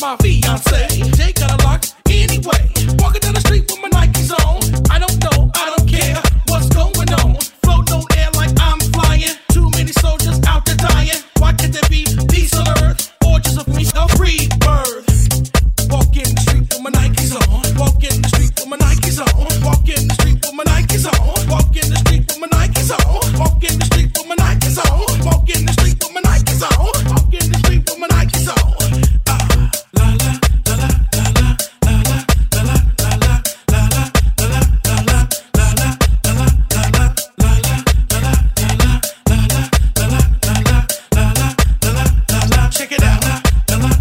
my fiance. Jay got a lock anyway. Walking down the street with my Nikes on. I don't know, I don't care what's going on. Floating on air like I'm flying. Too many soldiers out there dying. Why can't there be peace on earth or just a free, a free birth. Walk in the street with my Nikes on. Walk in the street with my Nikes on. Walk in the street with my Nikes on.